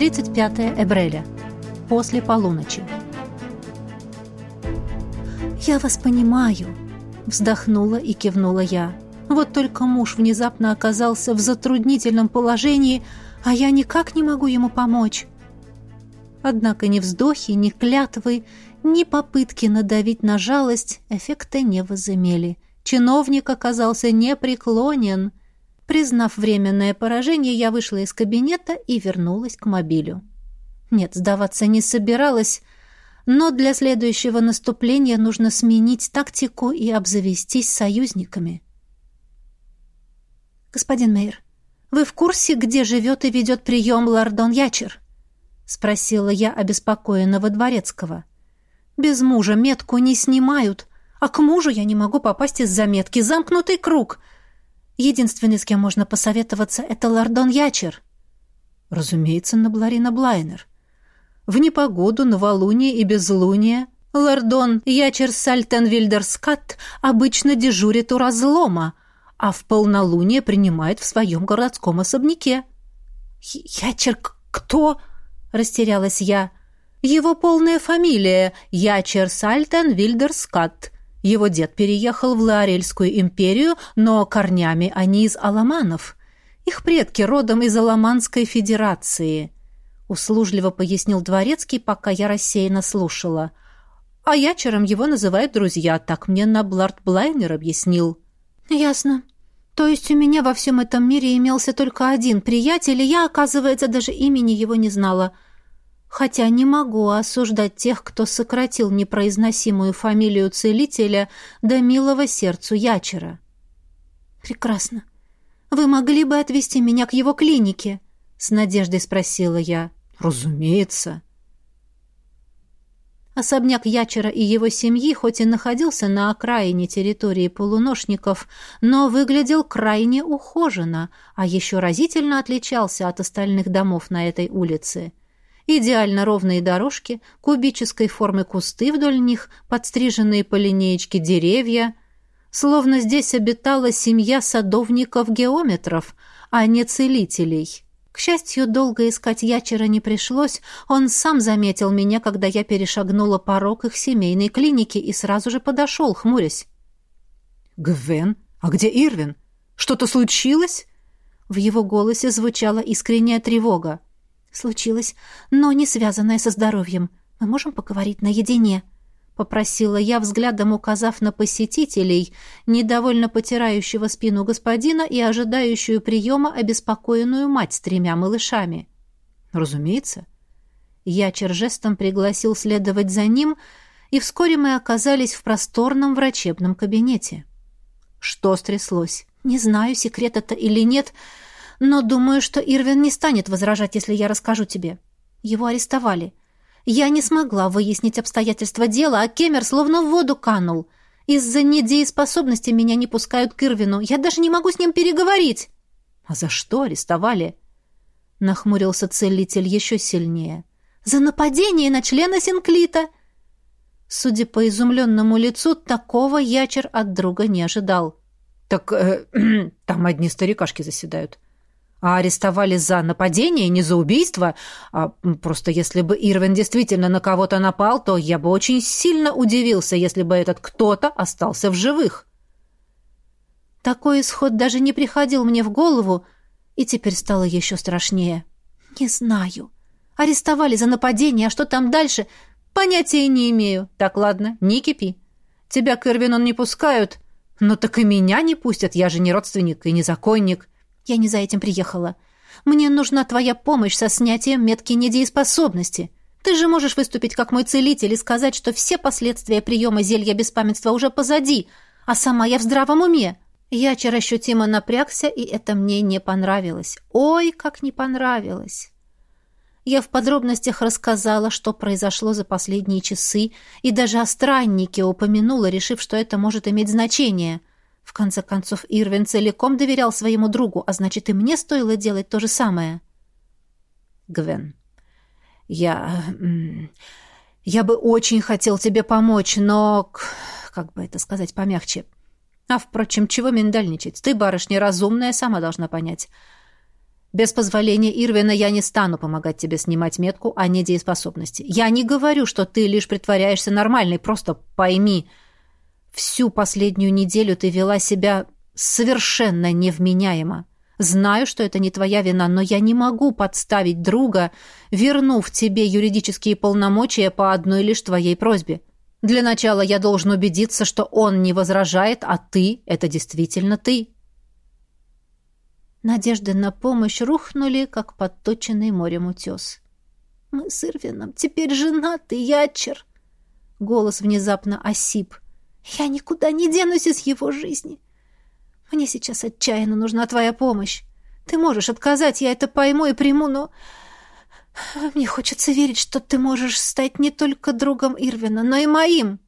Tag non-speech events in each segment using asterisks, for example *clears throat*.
35 Эбреля. После полуночи. «Я вас понимаю», — вздохнула и кивнула я. «Вот только муж внезапно оказался в затруднительном положении, а я никак не могу ему помочь». Однако ни вздохи, ни клятвы, ни попытки надавить на жалость эффекта не возымели. Чиновник оказался непреклонен. Признав временное поражение, я вышла из кабинета и вернулась к мобилю. Нет, сдаваться не собиралась, но для следующего наступления нужно сменить тактику и обзавестись союзниками. «Господин Мейер, вы в курсе, где живет и ведет прием Лордон Ячер?» — спросила я обеспокоенного дворецкого. «Без мужа метку не снимают, а к мужу я не могу попасть из-за метки. Замкнутый круг. Единственный, с кем можно посоветоваться, это Лордон Ячер». «Разумеется, на Бларина Блайнер. В непогоду, новолуние и безлуние лордон Ячер Сальтенвильдерскат обычно дежурит у разлома, а в полнолуние принимает в своем городском особняке. «Ячер кто?» — растерялась я. «Его полная фамилия — Ячер Сальтен Вильдерскат. Его дед переехал в Лаорельскую империю, но корнями они из Аламанов. Их предки родом из Аламанской федерации» услужливо пояснил дворецкий, пока я рассеянно слушала. А ячером его называют друзья, так мне Наблард Блайнер объяснил. Ясно. То есть у меня во всем этом мире имелся только один приятель, и я, оказывается, даже имени его не знала. Хотя не могу осуждать тех, кто сократил непроизносимую фамилию целителя до милого сердцу ячера. Прекрасно. Вы могли бы отвезти меня к его клинике? С надеждой спросила я. «Разумеется». Особняк Ячера и его семьи хоть и находился на окраине территории полуношников, но выглядел крайне ухоженно, а еще разительно отличался от остальных домов на этой улице. Идеально ровные дорожки, кубической формы кусты вдоль них, подстриженные по линеечке деревья. Словно здесь обитала семья садовников-геометров, а не целителей. К счастью, долго искать ячера не пришлось. Он сам заметил меня, когда я перешагнула порог их семейной клиники и сразу же подошел, хмурясь. «Гвен? А где Ирвин? Что-то случилось?» В его голосе звучала искренняя тревога. «Случилось, но не связанное со здоровьем. Мы можем поговорить наедине?» попросила я, взглядом указав на посетителей, недовольно потирающего спину господина и ожидающую приема обеспокоенную мать с тремя малышами. «Разумеется». Я жестом пригласил следовать за ним, и вскоре мы оказались в просторном врачебном кабинете. Что стряслось? Не знаю, секрет это или нет, но думаю, что Ирвин не станет возражать, если я расскажу тебе. Его арестовали. Я не смогла выяснить обстоятельства дела, а Кемер словно в воду канул. Из-за недееспособности меня не пускают к Ирвину. Я даже не могу с ним переговорить. А за что арестовали? Нахмурился целитель еще сильнее. За нападение на члена Синклита. Судя по изумленному лицу, такого ячер от друга не ожидал. Так э, *clears throat* там одни старикашки заседают а арестовали за нападение, не за убийство. А просто если бы Ирвин действительно на кого-то напал, то я бы очень сильно удивился, если бы этот кто-то остался в живых. Такой исход даже не приходил мне в голову, и теперь стало еще страшнее. Не знаю. Арестовали за нападение, а что там дальше, понятия не имею. Так, ладно, не кипи. Тебя к Ирвину не пускают, но так и меня не пустят, я же не родственник и не законник. Я не за этим приехала. Мне нужна твоя помощь со снятием метки недееспособности. Ты же можешь выступить как мой целитель и сказать, что все последствия приема зелья беспамятства уже позади, а сама я в здравом уме. Я вчера ощутимо напрягся, и это мне не понравилось. Ой, как не понравилось. Я в подробностях рассказала, что произошло за последние часы, и даже о страннике упомянула, решив, что это может иметь значение. В конце концов, Ирвин целиком доверял своему другу, а значит, и мне стоило делать то же самое. Гвен, я... Я бы очень хотел тебе помочь, но... Как бы это сказать помягче? А, впрочем, чего миндальничать? Ты, барышня, разумная, сама должна понять. Без позволения Ирвина я не стану помогать тебе снимать метку о недееспособности. Я не говорю, что ты лишь притворяешься нормальной, просто пойми, всю последнюю неделю ты вела себя совершенно невменяемо. Знаю, что это не твоя вина, но я не могу подставить друга, вернув тебе юридические полномочия по одной лишь твоей просьбе. Для начала я должен убедиться, что он не возражает, а ты — это действительно ты». Надежды на помощь рухнули, как подточенный морем утес. «Мы с Ирвином теперь женаты, ячер!» Голос внезапно осип. «Я никуда не денусь из его жизни. Мне сейчас отчаянно нужна твоя помощь. Ты можешь отказать, я это пойму и приму, но... Мне хочется верить, что ты можешь стать не только другом Ирвина, но и моим.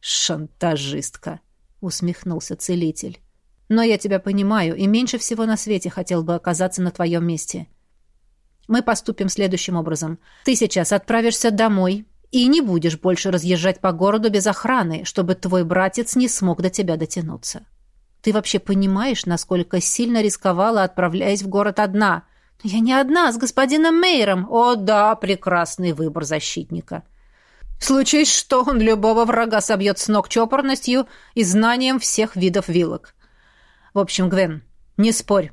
Шантажистка, усмехнулся целитель. Но я тебя понимаю и меньше всего на свете хотел бы оказаться на твоем месте. Мы поступим следующим образом. Ты сейчас отправишься домой и не будешь больше разъезжать по городу без охраны, чтобы твой братец не смог до тебя дотянуться. Ты вообще понимаешь, насколько сильно рисковала, отправляясь в город одна? Я не одна, с господином Мейером. О, да, прекрасный выбор защитника. Случись, что он любого врага собьет с ног чопорностью и знанием всех видов вилок. В общем, Гвен, не спорь.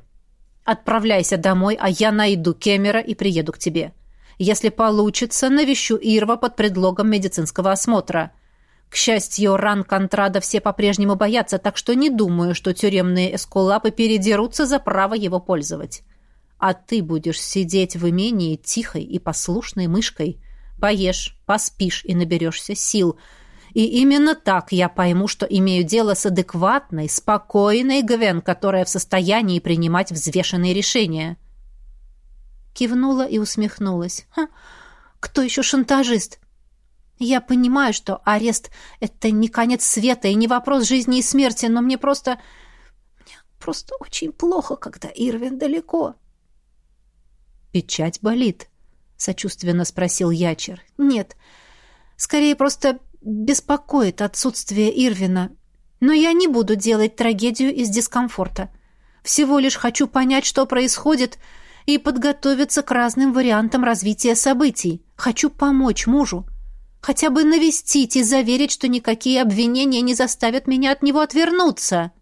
Отправляйся домой, а я найду Кемера и приеду к тебе. Если получится, навещу Ирва под предлогом медицинского осмотра. К счастью, ран Контрада все по-прежнему боятся, так что не думаю, что тюремные эскулапы передерутся за право его пользовать а ты будешь сидеть в имении тихой и послушной мышкой. Поешь, поспишь и наберешься сил. И именно так я пойму, что имею дело с адекватной, спокойной Гвен, которая в состоянии принимать взвешенные решения. Кивнула и усмехнулась. Ха, кто еще шантажист? Я понимаю, что арест — это не конец света и не вопрос жизни и смерти, но мне просто... Мне просто очень плохо, когда Ирвин далеко. «Печать болит?» — сочувственно спросил Ячер. «Нет, скорее просто беспокоит отсутствие Ирвина. Но я не буду делать трагедию из дискомфорта. Всего лишь хочу понять, что происходит, и подготовиться к разным вариантам развития событий. Хочу помочь мужу. Хотя бы навестить и заверить, что никакие обвинения не заставят меня от него отвернуться».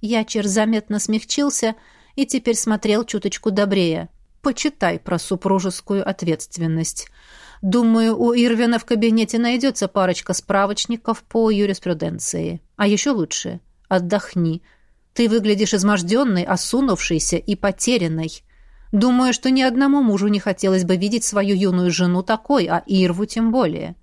Ячер заметно смягчился и теперь смотрел чуточку добрее. Почитай про супружескую ответственность. Думаю, у Ирвина в кабинете найдется парочка справочников по юриспруденции. А еще лучше — отдохни. Ты выглядишь изможденной, осунувшейся и потерянной. Думаю, что ни одному мужу не хотелось бы видеть свою юную жену такой, а Ирву тем более.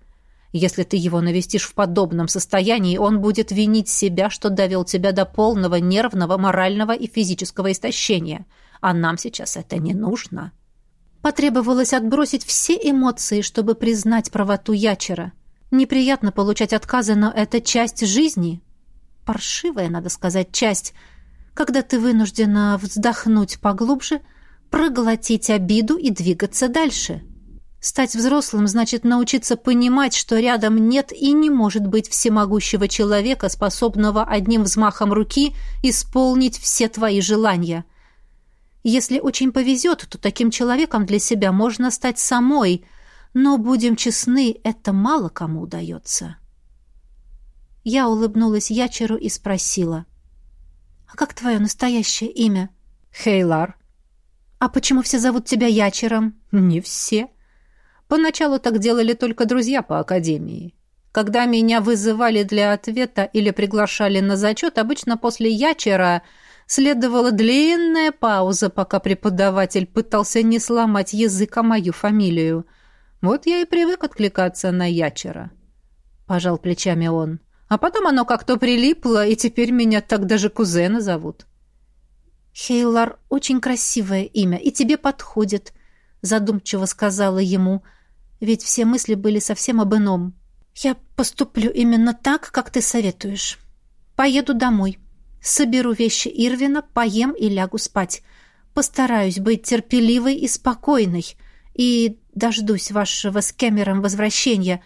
Если ты его навестишь в подобном состоянии, он будет винить себя, что довел тебя до полного нервного, морального и физического истощения — а нам сейчас это не нужно. Потребовалось отбросить все эмоции, чтобы признать правоту Ячера. Неприятно получать отказы, но это часть жизни. Паршивая, надо сказать, часть. Когда ты вынуждена вздохнуть поглубже, проглотить обиду и двигаться дальше. Стать взрослым значит научиться понимать, что рядом нет и не может быть всемогущего человека, способного одним взмахом руки исполнить все твои желания – если очень повезет, то таким человеком для себя можно стать самой, но, будем честны, это мало кому удается. Я улыбнулась Ячеру и спросила. «А как твое настоящее имя?» «Хейлар». «А почему все зовут тебя Ячером?» «Не все. Поначалу так делали только друзья по академии. Когда меня вызывали для ответа или приглашали на зачет, обычно после Ячера – Следовала длинная пауза, пока преподаватель пытался не сломать язык мою фамилию. Вот я и привык откликаться на Ячера. Пожал плечами он. А потом оно как-то прилипло, и теперь меня так даже кузена зовут. «Хейлар — очень красивое имя, и тебе подходит», — задумчиво сказала ему, ведь все мысли были совсем об ином. «Я поступлю именно так, как ты советуешь. Поеду домой. Соберу вещи Ирвина, поем и лягу спать. Постараюсь быть терпеливой и спокойной. И дождусь вашего с Кэмером возвращения.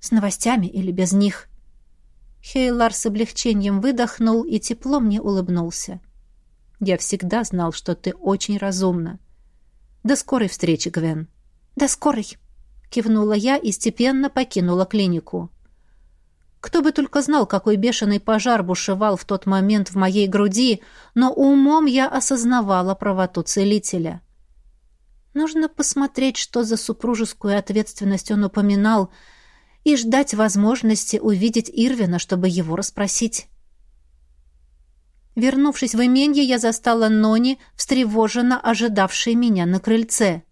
С новостями или без них. Хейлар с облегчением выдохнул и тепло мне улыбнулся. Я всегда знал, что ты очень разумна. До скорой встречи, Гвен. До скорой, кивнула я и степенно покинула клинику. Кто бы только знал, какой бешеный пожар бушевал в тот момент в моей груди, но умом я осознавала правоту целителя. Нужно посмотреть, что за супружескую ответственность он упоминал, и ждать возможности увидеть Ирвина, чтобы его расспросить. Вернувшись в именье, я застала Нони, встревоженно ожидавшей меня на крыльце.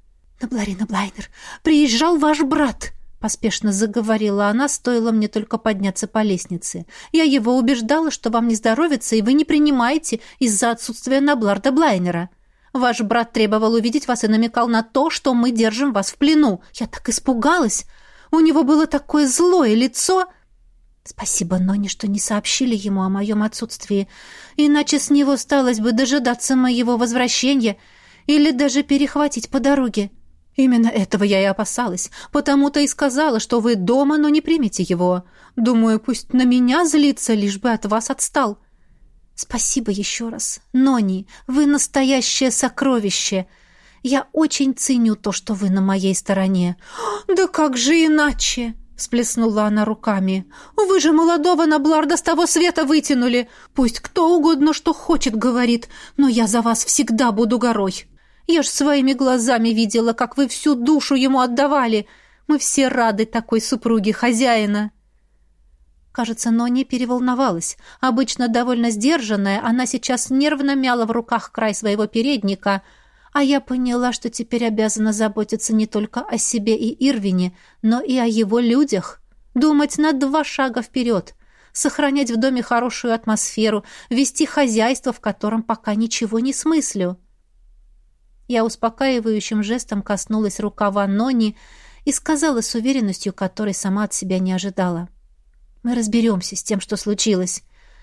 «Набларина Блайнер, приезжал ваш брат!» Поспешно заговорила она, стоило мне только подняться по лестнице. «Я его убеждала, что вам не здоровится, и вы не принимаете из-за отсутствия Набларда Блайнера. Ваш брат требовал увидеть вас и намекал на то, что мы держим вас в плену. Я так испугалась! У него было такое злое лицо!» Спасибо, Ноне, что не сообщили ему о моем отсутствии, иначе с него сталось бы дожидаться моего возвращения или даже перехватить по дороге. Именно этого я и опасалась, потому-то и сказала, что вы дома, но не примете его. Думаю, пусть на меня злится, лишь бы от вас отстал. Спасибо еще раз. Нони, вы настоящее сокровище. Я очень ценю то, что вы на моей стороне. Да как же иначе? Сплеснула она руками. «Вы же молодого Набларда с того света вытянули! Пусть кто угодно что хочет, говорит, но я за вас всегда буду горой. Я ж своими глазами видела, как вы всю душу ему отдавали. Мы все рады такой супруге хозяина». Кажется, Нони переволновалась. Обычно довольно сдержанная, она сейчас нервно мяла в руках край своего передника — а я поняла, что теперь обязана заботиться не только о себе и Ирвине, но и о его людях. Думать на два шага вперед. Сохранять в доме хорошую атмосферу, вести хозяйство, в котором пока ничего не смыслю. Я успокаивающим жестом коснулась рукава Нони и сказала с уверенностью, которой сама от себя не ожидала. «Мы разберемся с тем, что случилось.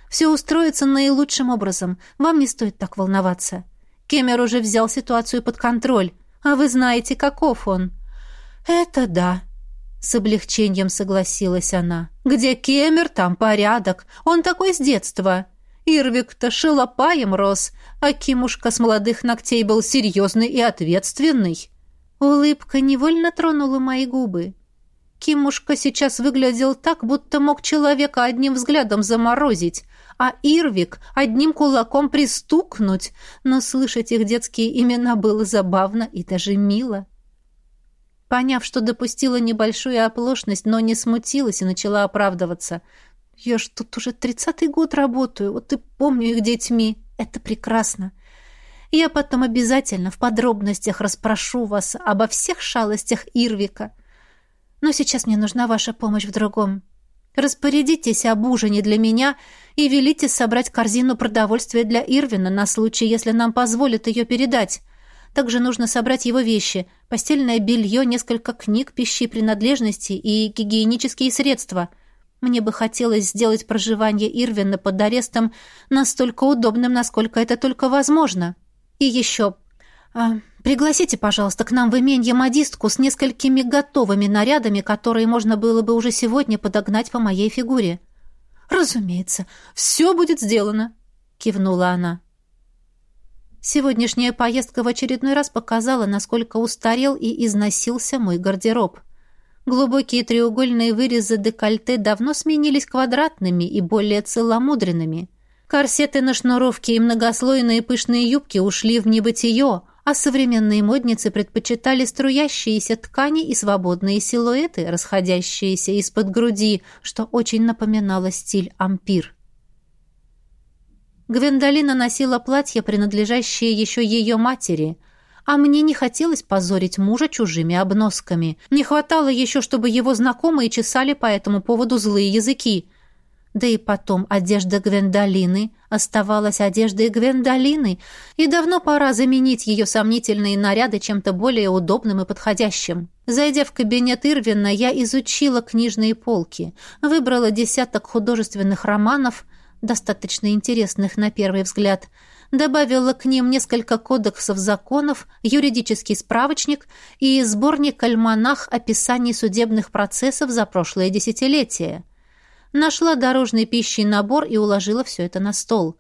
Все устроится наилучшим образом. Вам не стоит так волноваться». Кемер уже взял ситуацию под контроль, а вы знаете, каков он». «Это да», — с облегчением согласилась она. «Где Кемер, там порядок. Он такой с детства. Ирвик-то шелопаем рос, а Кимушка с молодых ногтей был серьезный и ответственный». Улыбка невольно тронула мои губы. Кимушка сейчас выглядел так, будто мог человека одним взглядом заморозить, а Ирвик одним кулаком пристукнуть, но слышать их детские имена было забавно и даже мило. Поняв, что допустила небольшую оплошность, но не смутилась и начала оправдываться. «Я ж тут уже тридцатый год работаю, вот и помню их детьми. Это прекрасно. Я потом обязательно в подробностях расспрошу вас обо всех шалостях Ирвика. Но сейчас мне нужна ваша помощь в другом. Распорядитесь об ужине для меня и велите собрать корзину продовольствия для Ирвина на случай, если нам позволят ее передать. Также нужно собрать его вещи, постельное белье, несколько книг, пищи принадлежности и гигиенические средства. Мне бы хотелось сделать проживание Ирвина под арестом настолько удобным, насколько это только возможно. И еще... А, пригласите, пожалуйста, к нам в именье модистку с несколькими готовыми нарядами, которые можно было бы уже сегодня подогнать по моей фигуре. «Разумеется, все будет сделано», — кивнула она. Сегодняшняя поездка в очередной раз показала, насколько устарел и износился мой гардероб. Глубокие треугольные вырезы декольте давно сменились квадратными и более целомудренными. Корсеты на шнуровке и многослойные пышные юбки ушли в небытие, а современные модницы предпочитали струящиеся ткани и свободные силуэты, расходящиеся из-под груди, что очень напоминало стиль ампир. Гвендолина носила платье, принадлежащее еще ее матери, а мне не хотелось позорить мужа чужими обносками. Не хватало еще, чтобы его знакомые чесали по этому поводу злые языки. Да и потом одежда Гвендолины оставалась одеждой Гвендолины, и давно пора заменить ее сомнительные наряды чем-то более удобным и подходящим. Зайдя в кабинет Ирвина, я изучила книжные полки, выбрала десяток художественных романов, достаточно интересных на первый взгляд, добавила к ним несколько кодексов законов, юридический справочник и сборник-альманах описаний судебных процессов за прошлое десятилетие – Нашла дорожный пищий набор и уложила все это на стол.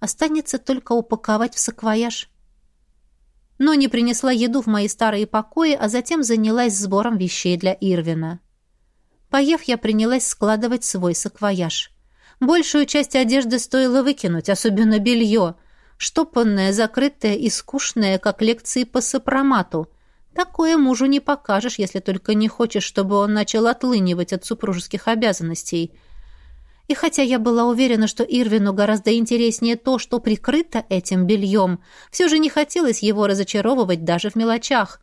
Останется только упаковать в саквояж. Но не принесла еду в мои старые покои, а затем занялась сбором вещей для Ирвина. Поев, я принялась складывать свой саквояж. Большую часть одежды стоило выкинуть, особенно белье. Штопанное, закрытое и скучное, как лекции по сопромату. Такое мужу не покажешь, если только не хочешь, чтобы он начал отлынивать от супружеских обязанностей. И хотя я была уверена, что Ирвину гораздо интереснее то, что прикрыто этим бельем, все же не хотелось его разочаровывать даже в мелочах.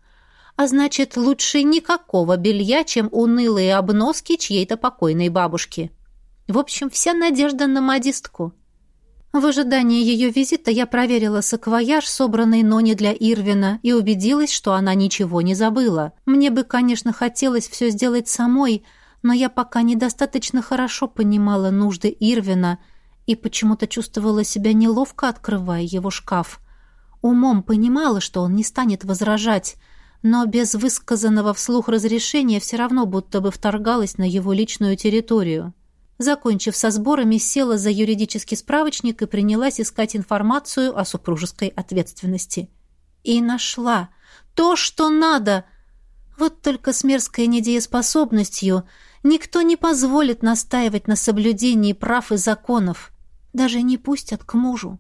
А значит, лучше никакого белья, чем унылые обноски чьей-то покойной бабушки. В общем, вся надежда на модистку. В ожидании ее визита я проверила саквояж, собранный Нони для Ирвина, и убедилась, что она ничего не забыла. Мне бы, конечно, хотелось все сделать самой, но я пока недостаточно хорошо понимала нужды Ирвина и почему-то чувствовала себя неловко, открывая его шкаф. Умом понимала, что он не станет возражать, но без высказанного вслух разрешения все равно будто бы вторгалась на его личную территорию. Закончив со сборами, села за юридический справочник и принялась искать информацию о супружеской ответственности. И нашла. То, что надо. Вот только с мерзкой недееспособностью никто не позволит настаивать на соблюдении прав и законов. Даже не пустят к мужу.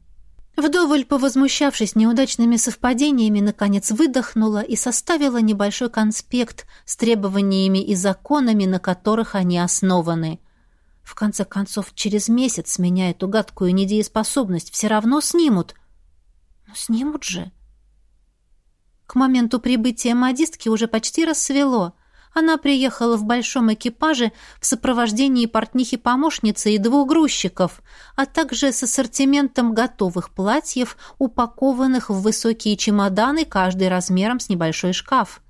Вдоволь повозмущавшись неудачными совпадениями, наконец выдохнула и составила небольшой конспект с требованиями и законами, на которых они основаны. В конце концов, через месяц меня эту гадкую недееспособность все равно снимут. Но снимут же. К моменту прибытия модистки уже почти рассвело — она приехала в большом экипаже в сопровождении портнихи-помощницы и двух грузчиков, а также с ассортиментом готовых платьев, упакованных в высокие чемоданы, каждый размером с небольшой шкаф.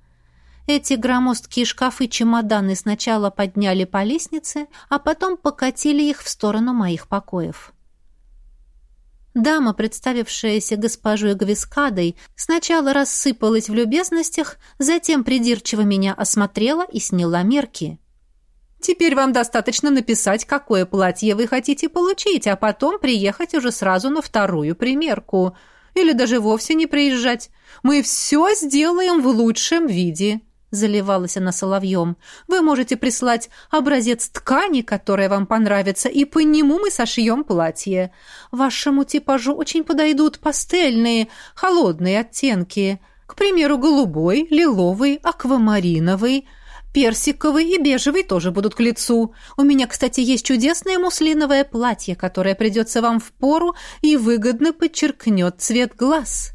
Эти громоздкие шкафы-чемоданы сначала подняли по лестнице, а потом покатили их в сторону моих покоев. Дама, представившаяся госпожой Гвискадой, сначала рассыпалась в любезностях, затем придирчиво меня осмотрела и сняла мерки. «Теперь вам достаточно написать, какое платье вы хотите получить, а потом приехать уже сразу на вторую примерку. Или даже вовсе не приезжать. Мы все сделаем в лучшем виде» заливалась она соловьем. «Вы можете прислать образец ткани, которая вам понравится, и по нему мы сошьем платье. Вашему типажу очень подойдут пастельные, холодные оттенки. К примеру, голубой, лиловый, аквамариновый». Персиковый и бежевый тоже будут к лицу. У меня, кстати, есть чудесное муслиновое платье, которое придется вам в пору и выгодно подчеркнет цвет глаз.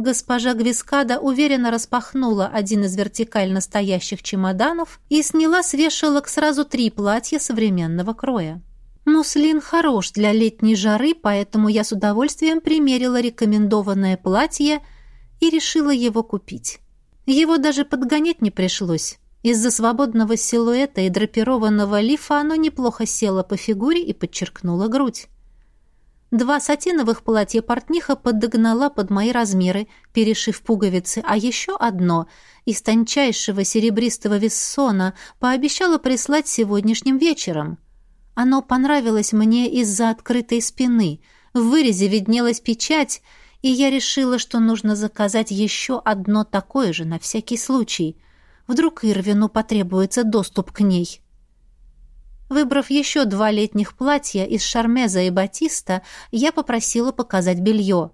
Госпожа Гвискада уверенно распахнула один из вертикально стоящих чемоданов и сняла с вешалок сразу три платья современного кроя. Муслин хорош для летней жары, поэтому я с удовольствием примерила рекомендованное платье и решила его купить. Его даже подгонять не пришлось. Из-за свободного силуэта и драпированного лифа оно неплохо село по фигуре и подчеркнуло грудь. Два сатиновых платья портниха подогнала под мои размеры, перешив пуговицы, а еще одно из тончайшего серебристого вессона пообещала прислать сегодняшним вечером. Оно понравилось мне из-за открытой спины. В вырезе виднелась печать, и я решила, что нужно заказать еще одно такое же на всякий случай. Вдруг Ирвину потребуется доступ к ней. Выбрав еще два летних платья из шармеза и батиста, я попросила показать белье.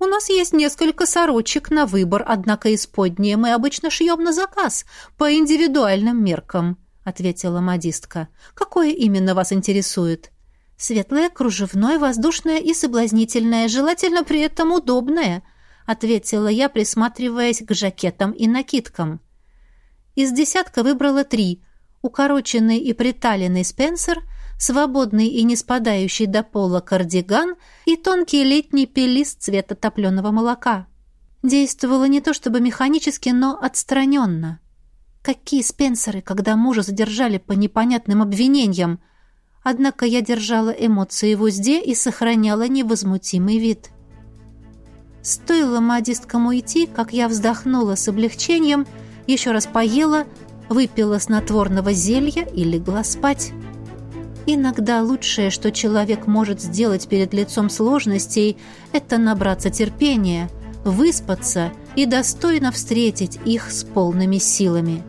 «У нас есть несколько сорочек на выбор, однако исподние мы обычно шьем на заказ, по индивидуальным меркам», — ответила модистка. «Какое именно вас интересует?» «Светлое, кружевное, воздушное и соблазнительное, желательно при этом удобное», — ответила я, присматриваясь к жакетам и накидкам. Из десятка выбрала три — укороченный и приталенный спенсер, свободный и не спадающий до пола кардиган и тонкий летний пелис цвета топленого молока. Действовало не то чтобы механически, но отстраненно. Какие спенсеры, когда мужа задержали по непонятным обвинениям? Однако я держала эмоции в узде и сохраняла невозмутимый вид. Стоило модисткам уйти, как я вздохнула с облегчением, еще раз поела — выпила снотворного зелья и легла спать. Иногда лучшее, что человек может сделать перед лицом сложностей, это набраться терпения, выспаться и достойно встретить их с полными силами.